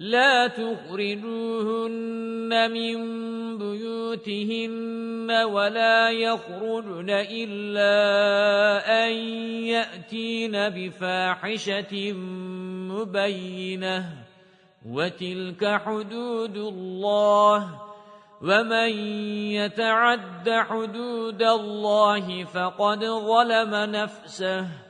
لا تخرجوهن من بيوتهن ولا يخرجن إلا أن يأتين بفاحشة مبينة وتلك حدود الله ومن يتعد حدود الله فقد ظلم نفسه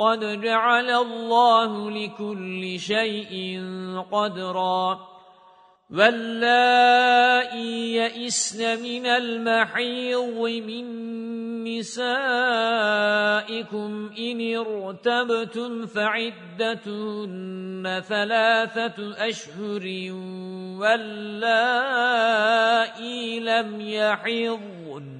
قَدْ جَعَلَ اللَّهُ لِكُلِّ شَيْءٍ قَدْرًا وَاللَّائِي يَئِسْنَ مِنَ الْمَحِيضِ مِنْ نِسَائِكُمْ إِنِ ارْتَبْتُمْ فَعِدَّتُهُنَّ ثَلَاثَةُ أَشْهُرٍ وَاللَّائِي لَمْ يَحِضْنَ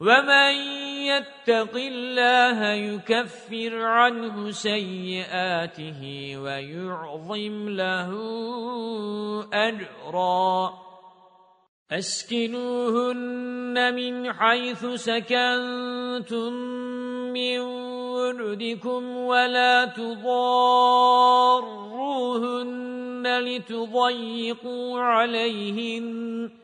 وَمَن يَتَّقِ اللَّهَ يُكَفِّرْ عَنْهُ سَيِّئَاتِهِ وَيُعْظِمْ لَهُ أَجْرًا أَسْكِنُوهُنَّ مِنْ حَيْثُ سَكَنْتُمْ مِنْ وُجْدِكُمْ وَلَا تُضَارُّوهُنَّ لِتُضَيِّقُوا عَلَيْهِنَّ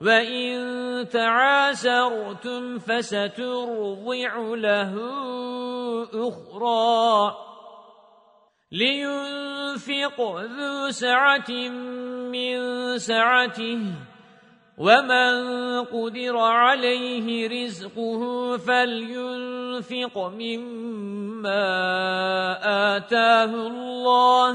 وَإِن تَعَاسَرْتُمْ فَسَتُرْضِعُ لَهُ أُخْرَى لِيُنْفِقْ ذُو سَعَةٍ مِّن سَعَتِهِ وَمَن قُدِرَ عَلَيْهِ رِزْقُهُ فَلْيُنْفِقْ مِمَّا آتَاهُ اللَّهُ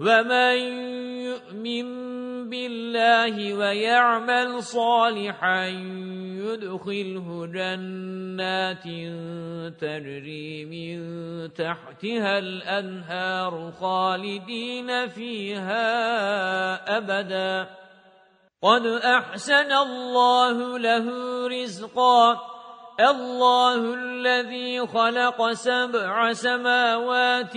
وَمَن يُؤْمِن بِاللَّهِ وَيَعْمَلْ صَالِحًا يُدْخِلْهُ جَنَّاتٍ تَجْرِي مِن تَحْتِهَا الْأَنْهَارُ خَالِدِينَ فِيهَا أَبَدًا قَدْ أَحْسَنَ اللَّهُ لَهُ رِزْقًا اللَّهُ الَّذِي خَلَقَ سَبْعَ سَمَاوَاتٍ